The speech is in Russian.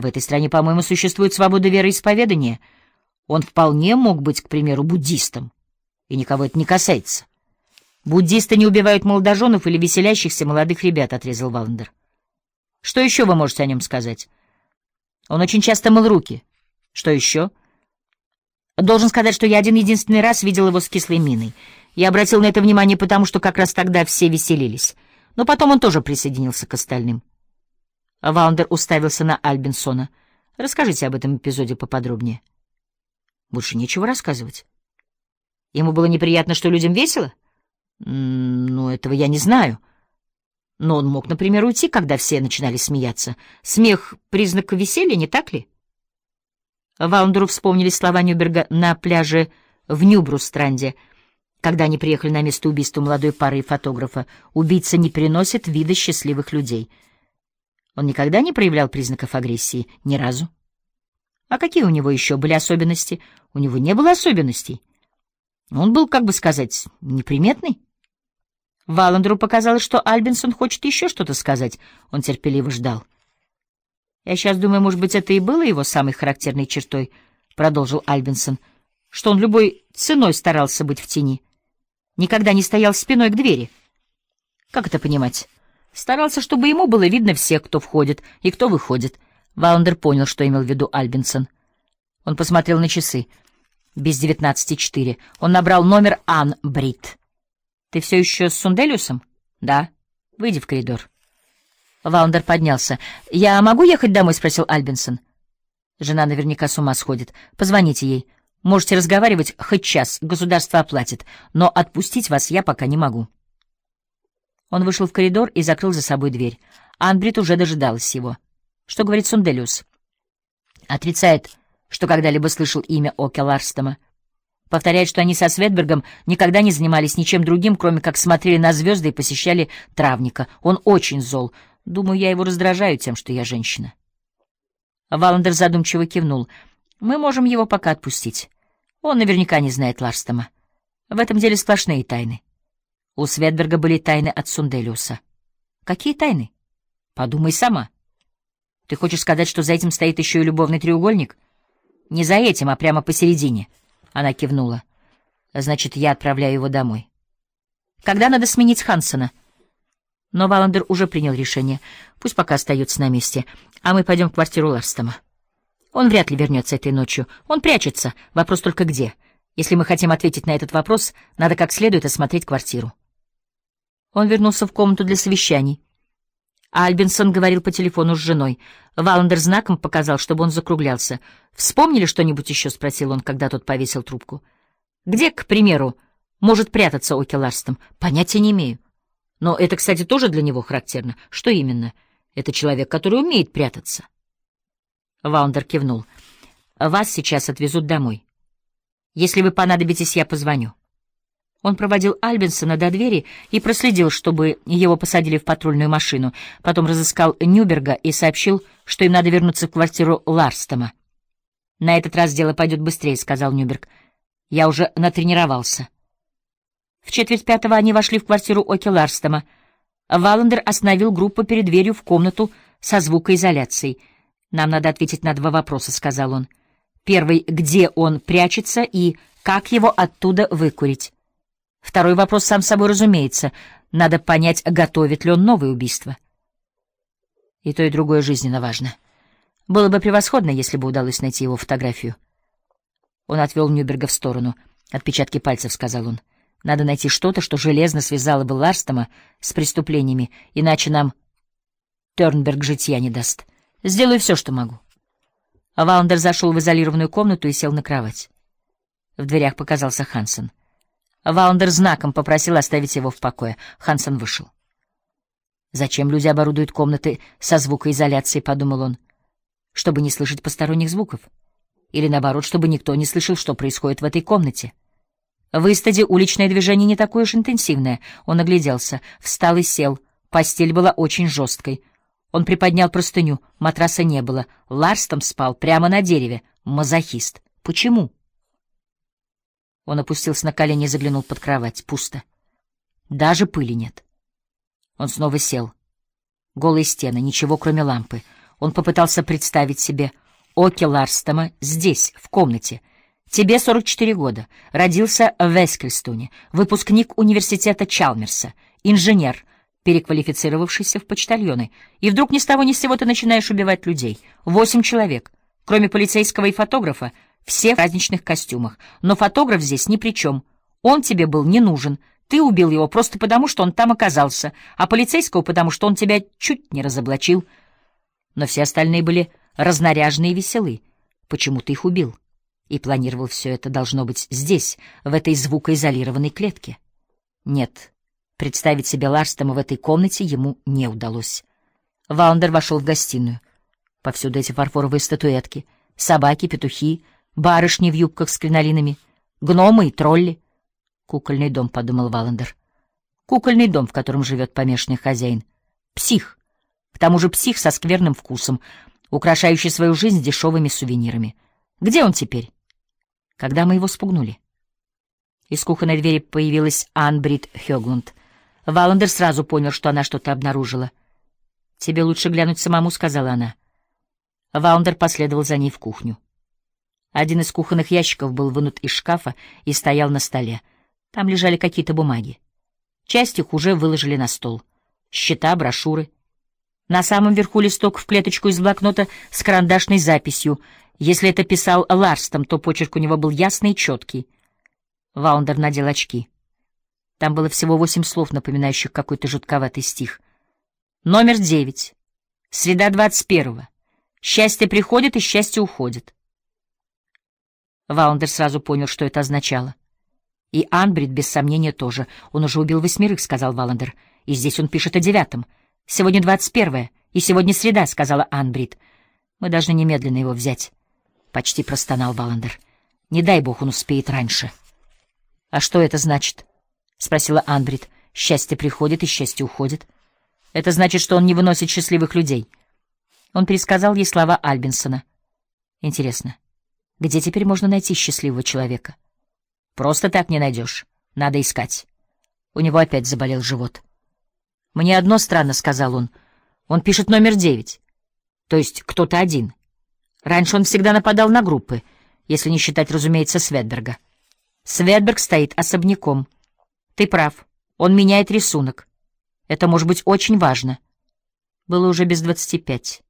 В этой стране, по-моему, существует свобода вероисповедания. Он вполне мог быть, к примеру, буддистом, и никого это не касается. Буддисты не убивают молодоженов или веселящихся молодых ребят, — отрезал Валандер. Что еще вы можете о нем сказать? Он очень часто мыл руки. Что еще? Должен сказать, что я один единственный раз видел его с кислой миной. Я обратил на это внимание потому, что как раз тогда все веселились. Но потом он тоже присоединился к остальным. Ваундер уставился на Альбинсона. Расскажите об этом эпизоде поподробнее. Больше нечего рассказывать. Ему было неприятно, что людям весело? Ну, этого я не знаю. Но он мог, например, уйти, когда все начинали смеяться. Смех — признак веселья, не так ли? Ваундеру вспомнили слова Нюберга на пляже в Нюбрустранде, когда они приехали на место убийства молодой пары и фотографа. Убийца не переносит вида счастливых людей. Он никогда не проявлял признаков агрессии? Ни разу. А какие у него еще были особенности? У него не было особенностей. Он был, как бы сказать, неприметный. Валандеру показалось, что Альбинсон хочет еще что-то сказать. Он терпеливо ждал. «Я сейчас думаю, может быть, это и было его самой характерной чертой», — продолжил Альбинсон, «что он любой ценой старался быть в тени. Никогда не стоял спиной к двери». «Как это понимать?» «Старался, чтобы ему было видно всех, кто входит и кто выходит». Валандер понял, что имел в виду Альбинсон. Он посмотрел на часы. Без девятнадцати четыре. Он набрал номер Ан Брит. Ты все еще с Сунделюсом? Да. Выйди в коридор. Ваундер поднялся. «Я могу ехать домой?» — спросил Альбинсон. Жена наверняка с ума сходит. Позвоните ей. Можете разговаривать хоть час, государство оплатит, но отпустить вас я пока не могу. Он вышел в коридор и закрыл за собой дверь. Анбрид уже дожидалась его. Что говорит Сунделюс? Отрицает, что когда-либо слышал имя Оке Ларстома. Повторяет, что они со Светбергом никогда не занимались ничем другим, кроме как смотрели на звезды и посещали травника. Он очень зол. Думаю, я его раздражаю тем, что я женщина. Валандер задумчиво кивнул. Мы можем его пока отпустить. Он наверняка не знает Ларстома. В этом деле сплошные тайны. У Светберга были тайны от Сунделиуса. Какие тайны? Подумай сама. Ты хочешь сказать, что за этим стоит еще и любовный треугольник? Не за этим, а прямо посередине — она кивнула. Значит, я отправляю его домой. Когда надо сменить Хансона? Но Валандер уже принял решение. Пусть пока остается на месте, а мы пойдем в квартиру Ларстома. Он вряд ли вернется этой ночью. Он прячется. Вопрос только где. Если мы хотим ответить на этот вопрос, надо как следует осмотреть квартиру. Он вернулся в комнату для совещаний. Альбинсон говорил по телефону с женой. Валандер знаком показал, чтобы он закруглялся. «Вспомнили что-нибудь еще?» — спросил он, когда тот повесил трубку. «Где, к примеру, может прятаться Оки Ларстом? Понятия не имею. Но это, кстати, тоже для него характерно. Что именно? Это человек, который умеет прятаться». Валандер кивнул. «Вас сейчас отвезут домой. Если вы понадобитесь, я позвоню». Он проводил Альбинсона до двери и проследил, чтобы его посадили в патрульную машину. Потом разыскал Нюберга и сообщил, что им надо вернуться в квартиру Ларстома. «На этот раз дело пойдет быстрее», — сказал Нюберг. «Я уже натренировался». В четверть пятого они вошли в квартиру Оки Ларстома. Валандер остановил группу перед дверью в комнату со звукоизоляцией. «Нам надо ответить на два вопроса», — сказал он. «Первый — где он прячется и как его оттуда выкурить?» Второй вопрос сам собой разумеется. Надо понять, готовит ли он новое убийство. И то, и другое жизненно важно. Было бы превосходно, если бы удалось найти его фотографию. Он отвел Нюберга в сторону. «Отпечатки пальцев», — сказал он. «Надо найти что-то, что железно связало бы Ларстома с преступлениями, иначе нам Тернберг житья не даст. Сделаю все, что могу». Валандер зашел в изолированную комнату и сел на кровать. В дверях показался Хансен. Валандер знаком попросил оставить его в покое. Хансен вышел. «Зачем люди оборудуют комнаты со звукоизоляцией?» — подумал он. «Чтобы не слышать посторонних звуков. Или, наоборот, чтобы никто не слышал, что происходит в этой комнате». В Истаде уличное движение не такое уж интенсивное. Он огляделся, встал и сел. Постель была очень жесткой. Он приподнял простыню, матраса не было. Ларстом спал прямо на дереве. Мазохист. Почему? Он опустился на колени и заглянул под кровать. Пусто. Даже пыли нет. Он снова сел. Голые стены, ничего, кроме лампы. Он попытался представить себе Оки Ларстома здесь, в комнате. Тебе 44 года, родился в Эскельстоне, выпускник университета Чалмерса, инженер, переквалифицировавшийся в почтальоны. И вдруг ни с того ни с сего ты начинаешь убивать людей. Восемь человек. Кроме полицейского и фотографа, все в праздничных костюмах. Но фотограф здесь ни при чем. Он тебе был не нужен. Ты убил его просто потому, что он там оказался, а полицейского потому, что он тебя чуть не разоблачил. Но все остальные были разнаряжены и веселы. Почему ты их убил? И планировал все это, должно быть, здесь, в этой звукоизолированной клетке. Нет, представить себе Ларстома в этой комнате ему не удалось. Ваундер вошел в гостиную. Повсюду эти фарфоровые статуэтки, собаки, петухи, барышни в юбках с кринолинами, гномы и тролли — Кукольный дом, — подумал Валандер. Кукольный дом, в котором живет помешанный хозяин. Псих. К тому же псих со скверным вкусом, украшающий свою жизнь дешевыми сувенирами. Где он теперь? Когда мы его спугнули? Из кухонной двери появилась Анбрид Хёглунд. Валандер сразу понял, что она что-то обнаружила. «Тебе лучше глянуть самому», — сказала она. Валандер последовал за ней в кухню. Один из кухонных ящиков был вынут из шкафа и стоял на столе. Там лежали какие-то бумаги. Часть их уже выложили на стол. Счета, брошюры. На самом верху листок в клеточку из блокнота с карандашной записью. Если это писал Ларстом, то почерк у него был ясный и четкий. Ваундер надел очки. Там было всего восемь слов, напоминающих какой-то жутковатый стих. Номер девять. Среда двадцать первого. Счастье приходит и счастье уходит. Ваундер сразу понял, что это означало. И Анбрид, без сомнения, тоже. Он уже убил восьмерых, — сказал Валандер. И здесь он пишет о девятом. Сегодня двадцать первое, и сегодня среда, — сказала Анбрид. Мы должны немедленно его взять. Почти простонал Валандер. Не дай бог он успеет раньше. — А что это значит? — спросила Анбрид. — Счастье приходит, и счастье уходит. Это значит, что он не выносит счастливых людей. Он пересказал ей слова Альбинсона. Интересно, где теперь можно найти счастливого человека? — Просто так не найдешь. Надо искать. У него опять заболел живот. «Мне одно странно», — сказал он. «Он пишет номер девять. То есть кто-то один. Раньше он всегда нападал на группы, если не считать, разумеется, Светберга. Светберг стоит особняком. Ты прав. Он меняет рисунок. Это может быть очень важно». Было уже без двадцати пять.